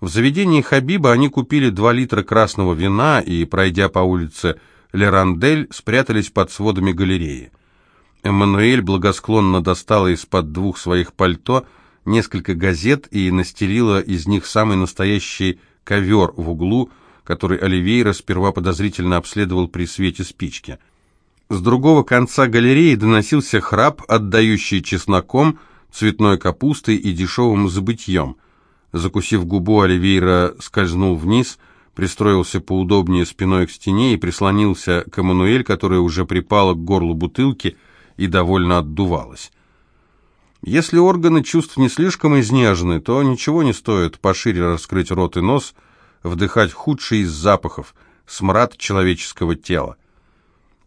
В заведении Хабиба они купили 2 литра красного вина и, пройдя по улице Лерандель, спрятались под сводами галереи. Эммануэль благосклонно достала из-под двух своих пальто несколько газет и настелила из них самый настоящий ковер в углу, который Оливейра сперва подозрительно обследовал при свете спички. С другого конца галереи доносился храп, отдающий чесноком, цветной капустой и дешевым забытьем. Закусив губу, Оливейра скользнул вниз, пристроился поудобнее спиной к стене и прислонился к Эммануэль, которая уже припала к горлу бутылки и довольно отдувалась. Если органы чувств не слишком изнежены, то ничего не стоит пошире раскрыть рот и нос, вдыхать худший из запахов, смрад человеческого тела.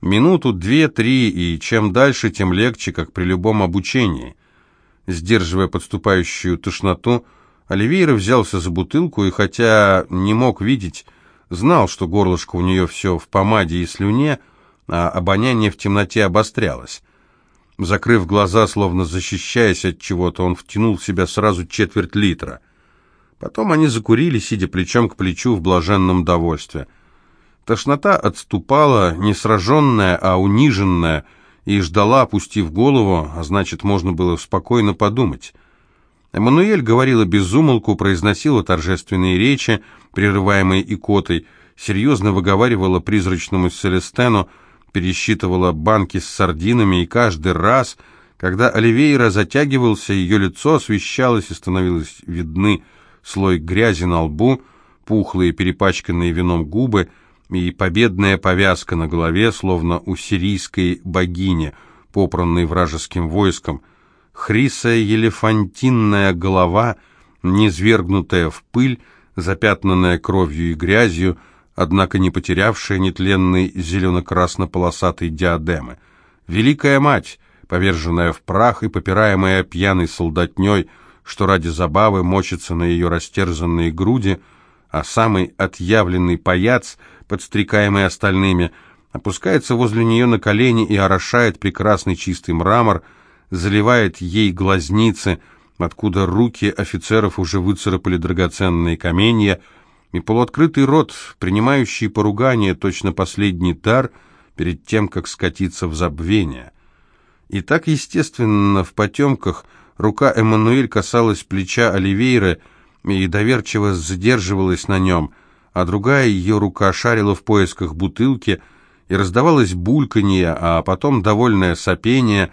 Минуту, две, три, и чем дальше, тем легче, как при любом обучении. Сдерживая подступающую тошноту, Оливейра взялся за бутылку и, хотя не мог видеть, знал, что горлышко у нее все в помаде и слюне, а обоняние в темноте обострялось. Закрыв глаза, словно защищаясь от чего-то, он втянул в себя сразу четверть литра. Потом они закурили, сидя плечом к плечу в блаженном довольстве. Тошнота отступала, не сраженная, а униженная, и ждала, опустив голову, а значит, можно было спокойно подумать. Эммануэль говорила без умолку, произносила торжественные речи, прерываемые икотой, серьезно выговаривала призрачному Селестену, пересчитывала банки с сардинами, и каждый раз, когда Оливейра затягивался, ее лицо освещалось и становилось видны слой грязи на лбу, пухлые перепачканные вином губы и победная повязка на голове, словно у сирийской богини, попранной вражеским войском, хрисая елефантинная голова, низвергнутая в пыль, запятнанная кровью и грязью, однако не потерявшая нетленной зелено-красно-полосатой диадемы. Великая мать, поверженная в прах и попираемая пьяной солдатней, что ради забавы мочится на ее растерзанные груди, а самый отъявленный паяц, подстрекаемый остальными, опускается возле нее на колени и орошает прекрасный чистый мрамор, заливает ей глазницы, откуда руки офицеров уже выцарапали драгоценные каменья, и полуоткрытый рот, принимающий поругание, точно последний дар перед тем, как скатиться в забвение. И так естественно в потемках рука Эммануэль касалась плеча Оливейра и доверчиво задерживалась на нем, а другая ее рука шарила в поисках бутылки, и раздавалось бульканье, а потом довольное сопение,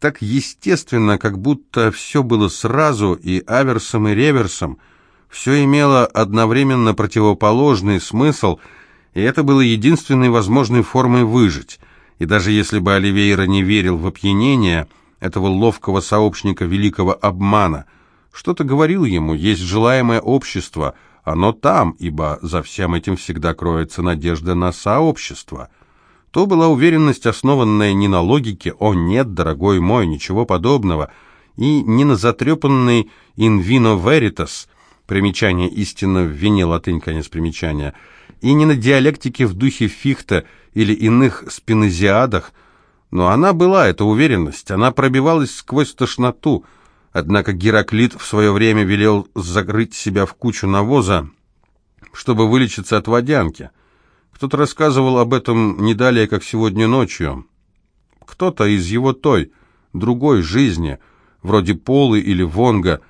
так естественно, как будто все было сразу и аверсом, и реверсом — все имело одновременно противоположный смысл, и это было единственной возможной формой выжить. И даже если бы Оливейра не верил в опьянение этого ловкого сообщника великого обмана, что-то говорил ему, есть желаемое общество, оно там, ибо за всем этим всегда кроется надежда на сообщество. То была уверенность, основанная не на логике «О нет, дорогой мой, ничего подобного», и не на затрепанной «in vino veritas», примечание истина в вине, латынь, конец примечания, и не на диалектике в духе Фихта или иных спинозиадах, но она была, эта уверенность, она пробивалась сквозь тошноту, однако Гераклит в свое время велел закрыть себя в кучу навоза, чтобы вылечиться от водянки. Кто-то рассказывал об этом не далее, как сегодня ночью. Кто-то из его той, другой жизни, вроде Полы или Вонга,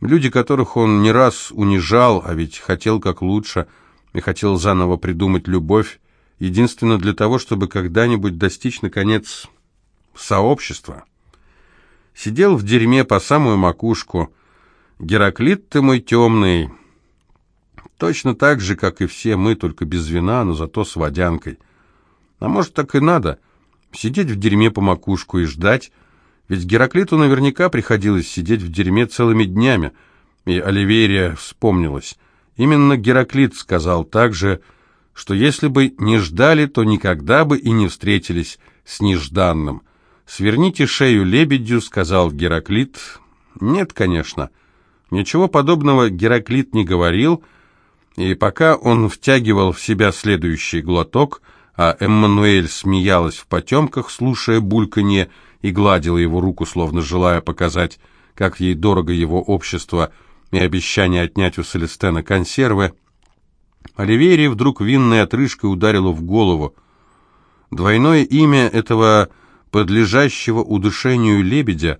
Люди, которых он не раз унижал, а ведь хотел как лучше, и хотел заново придумать любовь, единственно для того, чтобы когда-нибудь достичь, наконец, сообщества. Сидел в дерьме по самую макушку. Гераклит ты мой темный. Точно так же, как и все мы, только без вина, но зато с водянкой. А может, так и надо. Сидеть в дерьме по макушку и ждать, ведь Гераклиту наверняка приходилось сидеть в дерьме целыми днями, и Оливерия вспомнилась. Именно Гераклит сказал также, что если бы не ждали, то никогда бы и не встретились с нежданным. «Сверните шею лебедю», — сказал Гераклит. «Нет, конечно». Ничего подобного Гераклит не говорил, и пока он втягивал в себя следующий глоток, а Эммануэль смеялась в потемках, слушая бульканье, — и гладила его руку, словно желая показать, как ей дорого его общество, и обещание отнять у Селестена консервы, Оливерии вдруг винной отрыжкой ударило в голову. Двойное имя этого подлежащего удушению лебедя,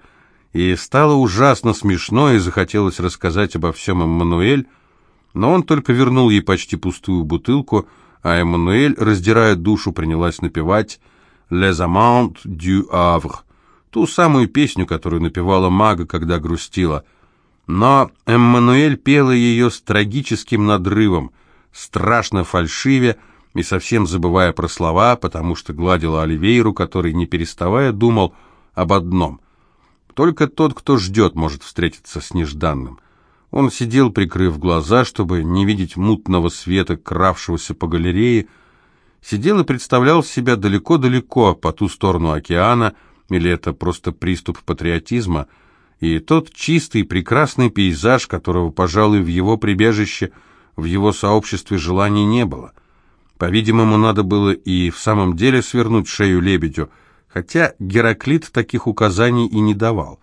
и стало ужасно смешно, и захотелось рассказать обо всем Эммануэль, но он только вернул ей почти пустую бутылку, а Эммануэль, раздирая душу, принялась напевать «Les amants du Havre», ту самую песню, которую напевала мага, когда грустила. Но Эммануэль пела ее с трагическим надрывом, страшно фальшиве и совсем забывая про слова, потому что гладила Оливейру, который, не переставая, думал об одном. Только тот, кто ждет, может встретиться с нежданным. Он сидел, прикрыв глаза, чтобы не видеть мутного света, кравшегося по галерее, сидел и представлял себя далеко-далеко, по ту сторону океана, или это просто приступ патриотизма, и тот чистый прекрасный пейзаж, которого, пожалуй, в его прибежище, в его сообществе желаний не было. По-видимому, надо было и в самом деле свернуть шею лебедю, хотя Гераклит таких указаний и не давал.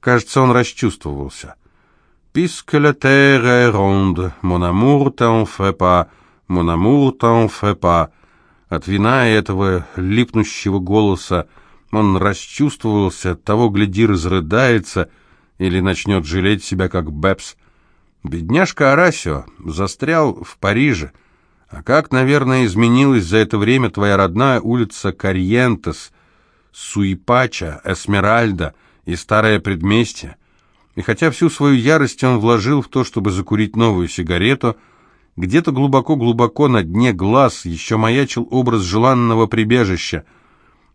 Кажется, он расчувствовался. Puisque la terre est ronde, mon amour t'en fait pas, mon amour t'en fait pas. От вина этого липнущего голоса он расчувствовался, того, гляди, разрыдается или начнет жалеть себя, как Бэпс. Бедняжка Арасио застрял в Париже. А как, наверное, изменилась за это время твоя родная улица Карьентес, Суипача, Эсмеральда и Старое Предместье? И хотя всю свою ярость он вложил в то, чтобы закурить новую сигарету, где-то глубоко-глубоко на дне глаз еще маячил образ желанного прибежища.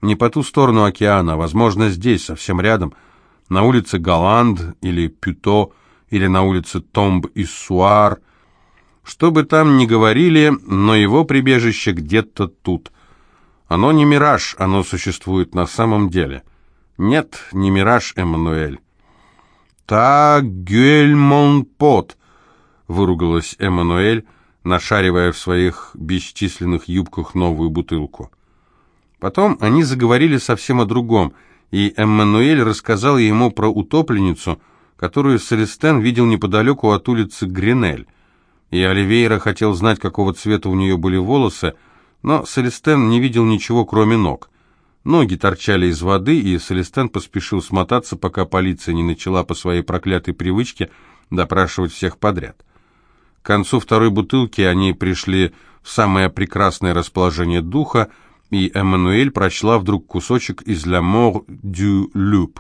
Не по ту сторону океана, а, возможно, здесь, совсем рядом, на улице Голланд или Пюто, или на улице Томб и Суар. Что бы там ни говорили, но его прибежище где-то тут. Оно не мираж, оно существует на самом деле. Нет, не мираж, Эммануэль. «Та Гюэльмонпот!» — выругалась Эммануэль, нашаривая в своих бесчисленных юбках новую бутылку. Потом они заговорили совсем о другом, и Эммануэль рассказал ему про утопленницу, которую Селестен видел неподалеку от улицы Гринель. И Оливейра хотел знать, какого цвета у нее были волосы, но Селестен не видел ничего, кроме ног. Ноги торчали из воды, и Селестен поспешил смотаться, пока полиция не начала по своей проклятой привычке допрашивать всех подряд. К концу второй бутылки они пришли в самое прекрасное расположение духа, и Эммануэль прочла вдруг кусочек из «La mort du loup»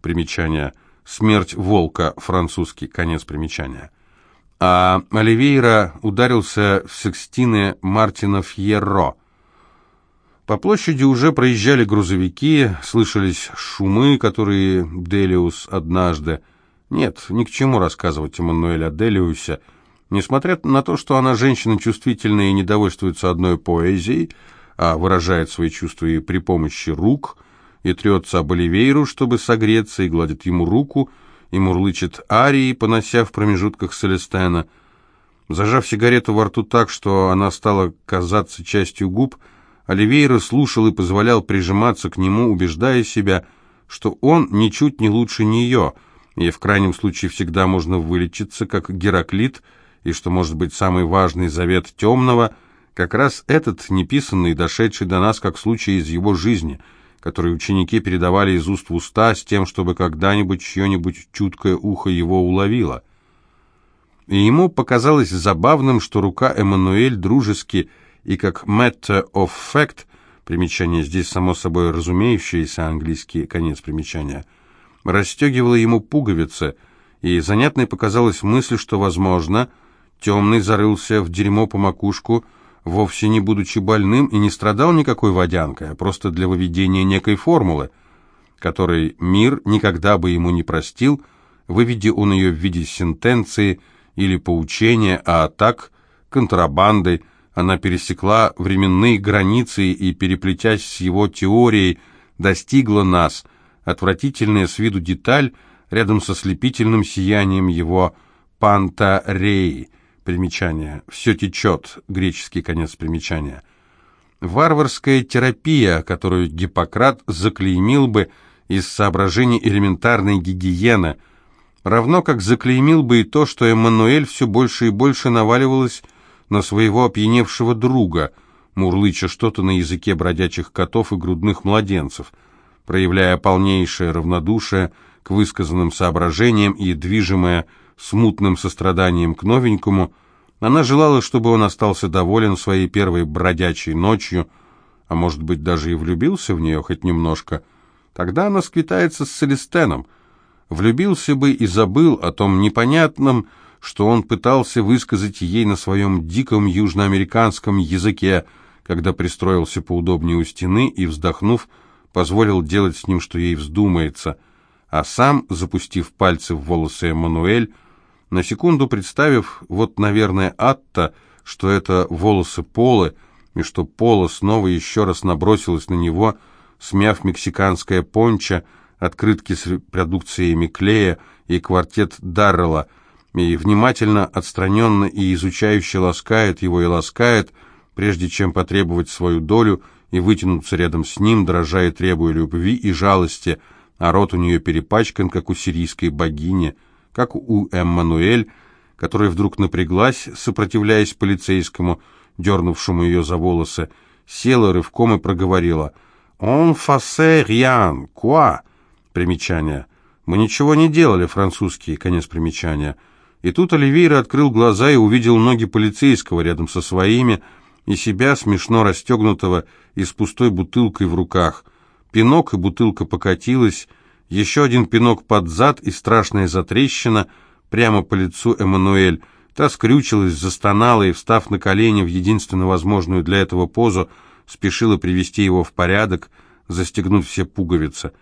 примечание «Смерть волка», французский, конец примечания. А Оливейра ударился в секстины Мартина Фьерро, по площади уже проезжали грузовики, слышались шумы, которые Делиус однажды... Нет, ни к чему рассказывать Эммануэль о Делиусе. Несмотря на то, что она женщина чувствительная и не довольствуется одной поэзией, а выражает свои чувства и при помощи рук, и трется об Оливейру, чтобы согреться, и гладит ему руку, и мурлычет арии, понося в промежутках Селестена. Зажав сигарету во рту так, что она стала казаться частью губ, Оливейра слушал и позволял прижиматься к нему, убеждая себя, что он ничуть не лучше нее, и в крайнем случае всегда можно вылечиться, как Гераклит, и что, может быть, самый важный завет темного — как раз этот, неписанный, дошедший до нас, как случай из его жизни, который ученики передавали из уст в уста с тем, чтобы когда-нибудь чье-нибудь чуткое ухо его уловило. И ему показалось забавным, что рука Эммануэль дружески и как matter of fact, примечание здесь само собой разумеющееся, английский конец примечания, расстегивала ему пуговицы, и занятной показалась мысль, что, возможно, темный зарылся в дерьмо по макушку, вовсе не будучи больным и не страдал никакой водянкой, а просто для выведения некой формулы, которой мир никогда бы ему не простил, выведи он ее в виде сентенции или поучения, а так контрабандой, она пересекла временные границы и, переплетясь с его теорией, достигла нас, отвратительная с виду деталь, рядом со слепительным сиянием его пантареи. Примечание. «Все течет», греческий конец примечания. Варварская терапия, которую Гиппократ заклеймил бы из соображений элементарной гигиены. равно как заклеймил бы и то, что Эммануэль все больше и больше наваливалась на своего опьяневшего друга, мурлыча что-то на языке бродячих котов и грудных младенцев, проявляя полнейшее равнодушие к высказанным соображениям и движимая смутным состраданием к новенькому, она желала, чтобы он остался доволен своей первой бродячей ночью, а может быть даже и влюбился в нее хоть немножко. Тогда она сквитается с Целестеном. Влюбился бы и забыл о том непонятном, что он пытался высказать ей на своем диком южноамериканском языке, когда пристроился поудобнее у стены и, вздохнув, позволил делать с ним, что ей вздумается, а сам, запустив пальцы в волосы Эммануэль, на секунду представив, вот, наверное, Атта, что это волосы Полы, и что Пола снова еще раз набросилась на него, смяв мексиканское пончо, открытки с репродукциями Клея и квартет Даррелла, и внимательно, отстраненно и изучающе ласкает его и ласкает, прежде чем потребовать свою долю и вытянуться рядом с ним, дрожа и требуя любви и жалости, а рот у нее перепачкан, как у сирийской богини – как у Эммануэль, которая вдруг напряглась, сопротивляясь полицейскому, дернувшему ее за волосы, села рывком и проговорила «Он фасе риан, куа?» Примечание. «Мы ничего не делали, французский», конец примечания. И тут Оливейра открыл глаза и увидел ноги полицейского рядом со своими, и себя, смешно расстегнутого и с пустой бутылкой в руках. Пинок и бутылка покатилась, еще один пинок под зад и страшная затрещина прямо по лицу Эммануэль. Та скрючилась, застонала и, встав на колени в единственно возможную для этого позу, спешила привести его в порядок, застегнуть все пуговицы.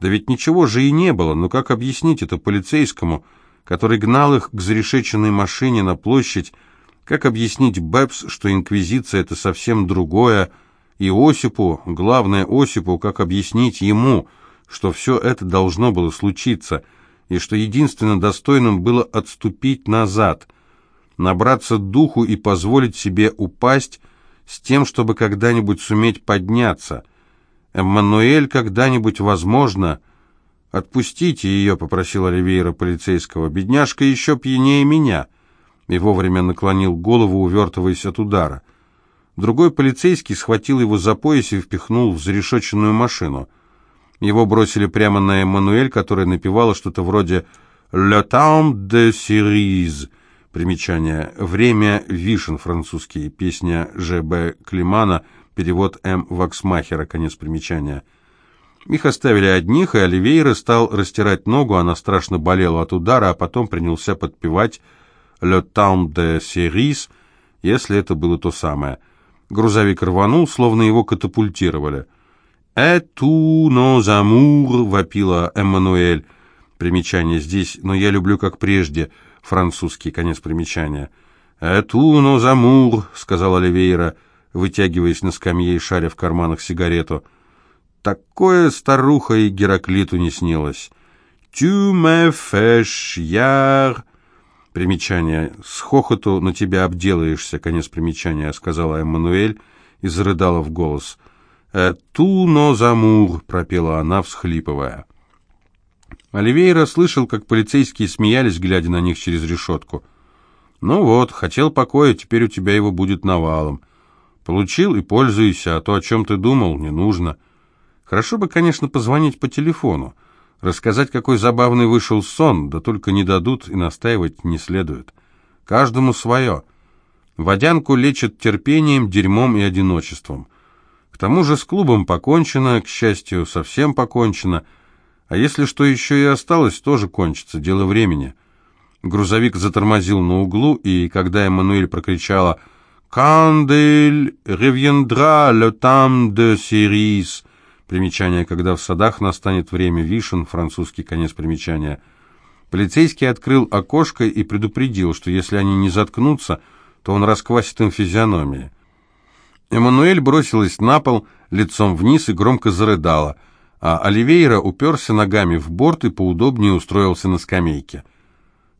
Да ведь ничего же и не было, но как объяснить это полицейскому, который гнал их к зарешеченной машине на площадь, как объяснить Бэбс, что инквизиция — это совсем другое, и Осипу, главное Осипу, как объяснить ему — что все это должно было случиться, и что единственно достойным было отступить назад, набраться духу и позволить себе упасть с тем, чтобы когда-нибудь суметь подняться. Эммануэль когда-нибудь, возможно... «Отпустите ее», — попросил Оливейра полицейского. «Бедняжка еще пьянее меня» и вовремя наклонил голову, увертываясь от удара. Другой полицейский схватил его за пояс и впихнул в зарешоченную машину — его бросили прямо на Эммануэль, которая напевала что-то вроде «Le temps de cerise». Примечание. «Время вишен» французский. Песня Ж.Б. Климана. Перевод М. Ваксмахера. Конец примечания. Их оставили одних, и Оливейра стал растирать ногу, она страшно болела от удара, а потом принялся подпевать «Le temps de cerise», если это было то самое. Грузовик рванул, словно его катапультировали. «Эту нос амур», — вопила Эммануэль. Примечание здесь, но я люблю как прежде, французский, конец примечания. «Эту нос амур», — сказала Оливейра, вытягиваясь на скамье и шаря в карманах сигарету. Такое старуха и Гераклиту не снилось. «Тю ме фэш яр...» Примечание. «С хохоту на тебя обделаешься», конец примечания, сказала Эммануэль и зарыдала в голос. «Ту но замур», — пропела она, всхлипывая. Оливейра слышал, как полицейские смеялись, глядя на них через решетку. «Ну вот, хотел покоя, теперь у тебя его будет навалом. Получил и пользуйся, а то, о чем ты думал, не нужно. Хорошо бы, конечно, позвонить по телефону, рассказать, какой забавный вышел сон, да только не дадут и настаивать не следует. Каждому свое. Водянку лечат терпением, дерьмом и одиночеством». К тому же с клубом покончено, к счастью, совсем покончено. А если что еще и осталось, тоже кончится, дело времени. Грузовик затормозил на углу, и когда Эммануэль прокричала «Кандель ревьендра le temps de cerise», примечание, когда в садах настанет время вишен, французский конец примечания, полицейский открыл окошко и предупредил, что если они не заткнутся, то он расквасит им физиономии. Эммануэль бросилась на пол, лицом вниз и громко зарыдала, а Оливейра уперся ногами в борт и поудобнее устроился на скамейке.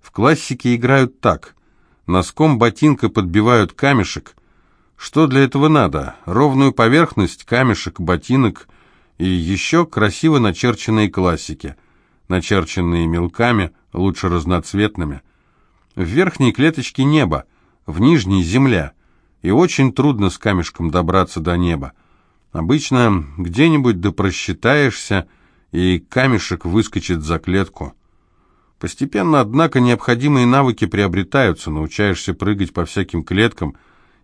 В классике играют так. Носком ботинка подбивают камешек. Что для этого надо? Ровную поверхность, камешек, ботинок и еще красиво начерченные классики. начерченные мелками, лучше разноцветными. В верхней клеточке небо, в нижней земля, и очень трудно с камешком добраться до неба. Обычно где-нибудь да просчитаешься, и камешек выскочит за клетку. Постепенно, однако, необходимые навыки приобретаются, научаешься прыгать по всяким клеткам.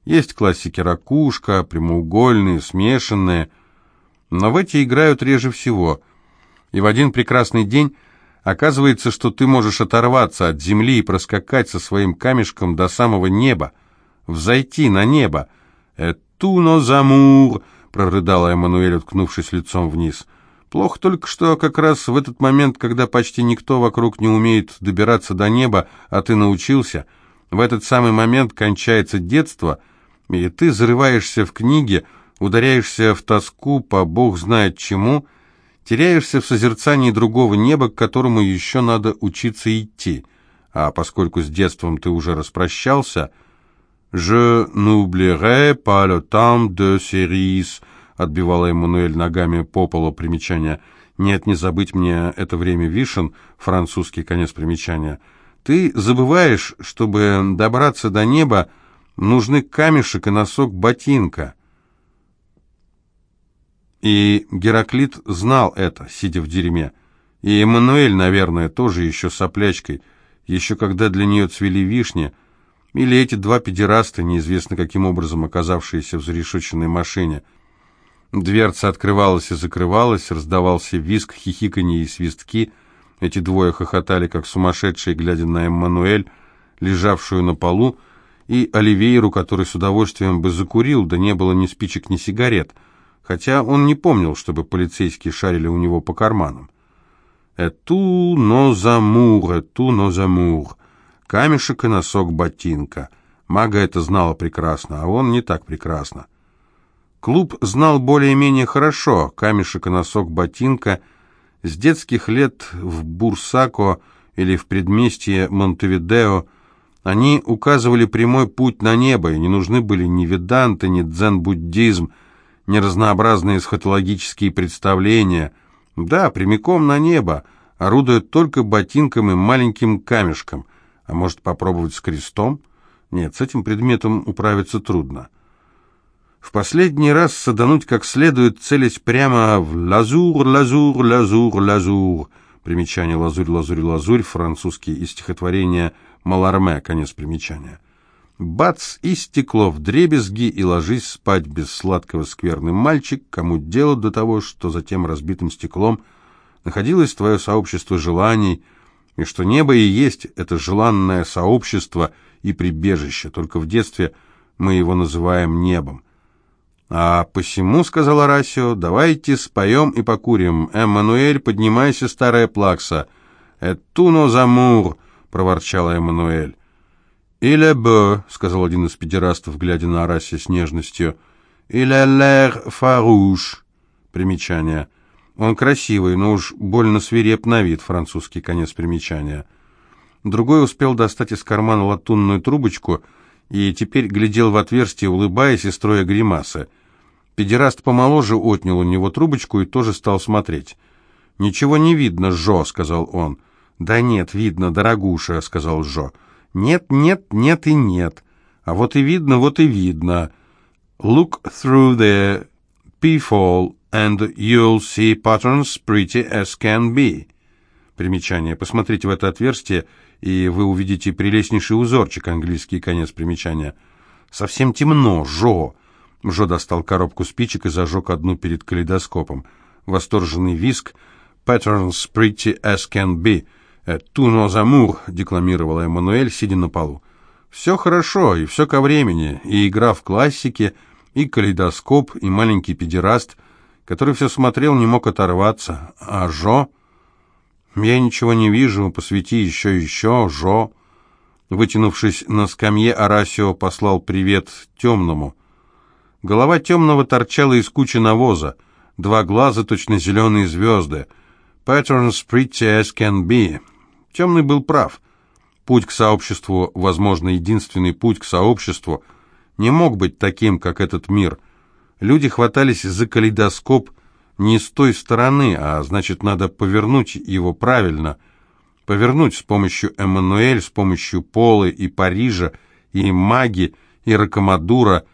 Есть классики ракушка, прямоугольные, смешанные, но в эти играют реже всего. И в один прекрасный день оказывается, что ты можешь оторваться от земли и проскакать со своим камешком до самого неба, взойти на небо. «Этуно замур!» — прорыдала Эммануэль, уткнувшись лицом вниз — Плохо только, что как раз в этот момент, когда почти никто вокруг не умеет добираться до неба, а ты научился, в этот самый момент кончается детство, и ты зарываешься в книги, ударяешься в тоску по бог знает чему, теряешься в созерцании другого неба, к которому еще надо учиться идти. А поскольку с детством ты уже распрощался, «Je n'oublierai pas le temps de cerise», отбивала Эммануэль ногами по полу примечания. «Нет, не забыть мне это время вишен», французский конец примечания. «Ты забываешь, чтобы добраться до неба, нужны камешек и носок ботинка». И Гераклит знал это, сидя в дерьме. И Эммануэль, наверное, тоже еще соплячкой, еще когда для нее цвели вишни, или эти два педераста, неизвестно каким образом оказавшиеся в зарешоченной машине – Дверца открывалась и закрывалась, раздавался визг, хихиканье и свистки. Эти двое хохотали, как сумасшедшие, глядя на Эммануэль, лежавшую на полу, и Оливейру, который с удовольствием бы закурил, да не было ни спичек, ни сигарет, хотя он не помнил, чтобы полицейские шарили у него по карманам. «Эту нозамур, эту нозамур», камешек и носок ботинка. Мага это знала прекрасно, а он не так прекрасно. Клуб знал более-менее хорошо камешек и носок ботинка. С детских лет в Бурсако или в предместье Монтевидео они указывали прямой путь на небо, и не нужны были ни веданты, ни дзен-буддизм, ни разнообразные эсхатологические представления. Да, прямиком на небо, орудуют только ботинком и маленьким камешком. А может попробовать с крестом? Нет, с этим предметом управиться трудно. В последний раз садануть как следует, целясь прямо в «лазур, лазур, лазур, лазур». Примечание «лазурь, лазурь, лазурь», французский из стихотворения «Маларме», конец примечания. Бац, и стекло в дребезги, и ложись спать без сладкого скверный мальчик, кому дело до того, что за тем разбитым стеклом находилось твое сообщество желаний, и что небо и есть это желанное сообщество и прибежище, только в детстве мы его называем небом. «А посему, — сказал Арасио, — давайте споем и покурим. Эммануэль, поднимайся, старая плакса». «Этуно замур!» — проворчала Эммануэль. «Иле бе», — сказал один из педерастов, глядя на Арасия с нежностью. «Иле лэр фаруш». Примечание. Он красивый, но уж больно свиреп на вид, французский конец примечания. Другой успел достать из кармана латунную трубочку и теперь глядел в отверстие, улыбаясь и строя гримасы. Педераст помоложе отнял у него трубочку и тоже стал смотреть. «Ничего не видно, Жо», — сказал он. «Да нет, видно, дорогуша», — сказал Жо. «Нет, нет, нет и нет. А вот и видно, вот и видно. Look through the peephole, and you'll see patterns pretty as can be». Примечание. Посмотрите в это отверстие, и вы увидите прелестнейший узорчик, английский конец примечания. «Совсем темно, Жо», Жо достал коробку спичек и зажег одну перед калейдоскопом. Восторженный виск «Patterns pretty as can be» «Tout nos amours», — декламировала Эммануэль, сидя на полу. «Все хорошо, и все ко времени, и игра в классике, и калейдоскоп, и маленький педераст, который все смотрел, не мог оторваться. А Жо...» «Я ничего не вижу, посвети еще, еще, Жо...» Вытянувшись на скамье, Арасио послал привет темному. Голова темного торчала из кучи навоза, два глаза точно зеленые звезды. Patterns pretty as can be. Темный был прав. Путь к сообществу, возможно, единственный путь к сообществу, не мог быть таким, как этот мир. Люди хватались за калейдоскоп, не с той стороны, а значит, надо повернуть его правильно. Повернуть с помощью Эммануэль, с помощью Полы и Парижа, и Маги, и Ракомадура.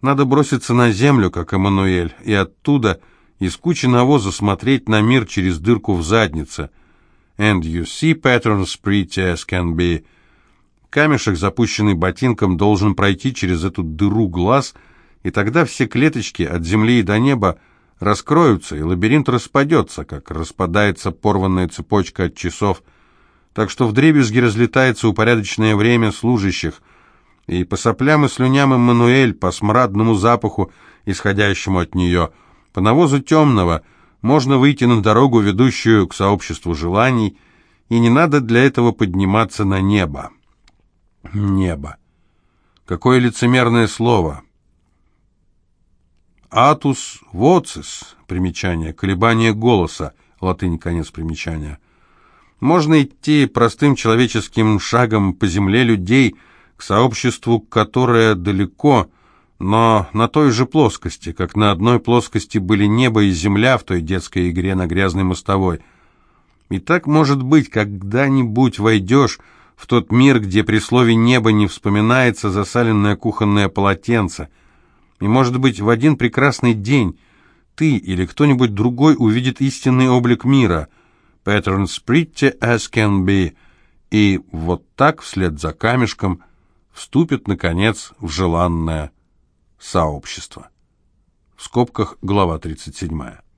Надо броситься на землю, как Эммануэль, и оттуда, из кучи навоза, смотреть на мир через дырку в заднице. And you see patterns pretty as can be. Камешек, запущенный ботинком, должен пройти через эту дыру глаз, и тогда все клеточки от земли и до неба раскроются, и лабиринт распадется, как распадается порванная цепочка от часов. Так что вдребезги разлетается упорядоченное время служащих, и по соплям и слюням Эммануэль, по смрадному запаху, исходящему от нее, по навозу темного, можно выйти на дорогу, ведущую к сообществу желаний, и не надо для этого подниматься на небо. Небо. Какое лицемерное слово. Атус воцис, примечание, колебание голоса, латынь, конец примечания. Можно идти простым человеческим шагом по земле людей к сообществу, которое далеко, но на той же плоскости, как на одной плоскости были небо и земля в той детской игре на грязной мостовой. И так, может быть, когда-нибудь войдешь в тот мир, где при слове «небо» не вспоминается засаленное кухонное полотенце – и, может быть, в один прекрасный день ты или кто-нибудь другой увидит истинный облик мира. Patterns pretty as can be. И вот так, вслед за камешком, вступит, наконец, в желанное сообщество. В скобках глава 37.